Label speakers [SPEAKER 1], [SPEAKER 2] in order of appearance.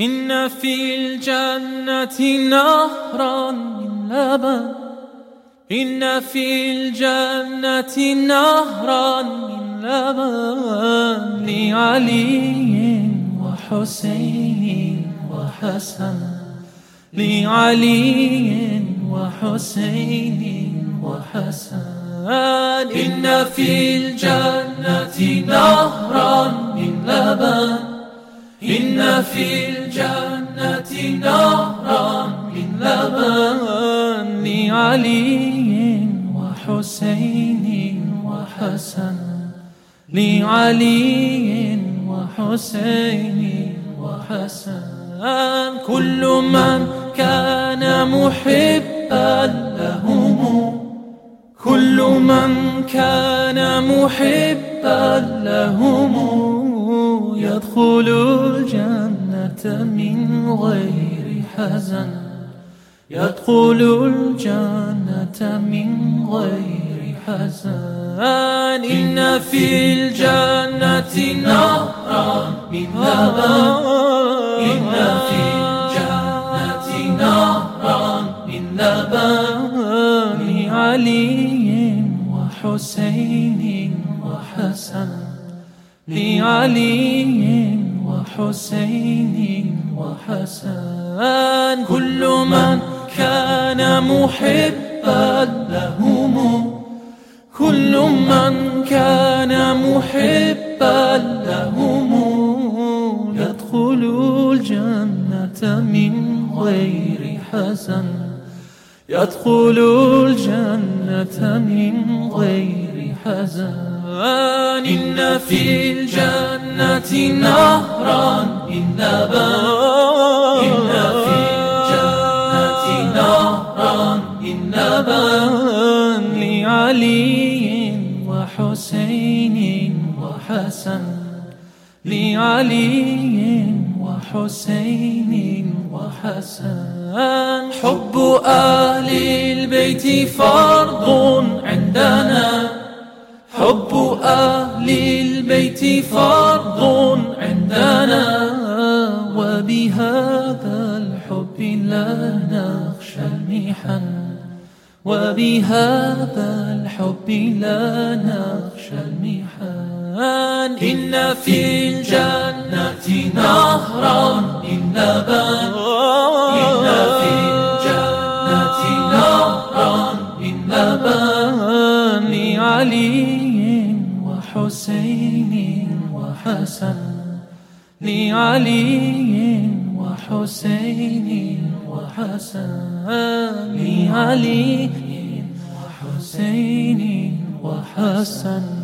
[SPEAKER 1] إن في الجنة نهرا من لبن. إن في الجنة نهرا من لبن. لعلي وحسين وحسن. لعلي وحسين وحسن. إن في الجنة نهرا من لبن. إن في الجنة نهرا من لبن لعلي وحسين وحسن. لعلي وحسين وحسن. كل من كان محبا لهم. كل من كان محبا لهم. يدخل الجنة من غير حزن. يدخل الجنة من غير حزن. إن في الجنة نهرا من لبن. إن في الجنة نهرا من لبن. لعلي وحسين وحسن. لعلي وحسين وحسن. كل من كان محبا لهم. كل من كان محبا لهم. يدخل الجنة من غير حزن. يدخل الجنة من غير حزن. إن في الجنة نهرا من لبن إن في الجنة نهرا من لبن لعلي وحسين وحسن. لعلي وحسين وحسن. حب أهل البيت فرض عندنا. حب أهل البيت فرض عندنا، وبهذا الحب لا نخشى المحن، وبهذا الحب لا نخشى المحن. إن في الجنة نهرا من لبن إن في الجنة نهرا من لبن لعلي حسين وحسن لعلي وحسين وحسن لعلي وحسين وحسن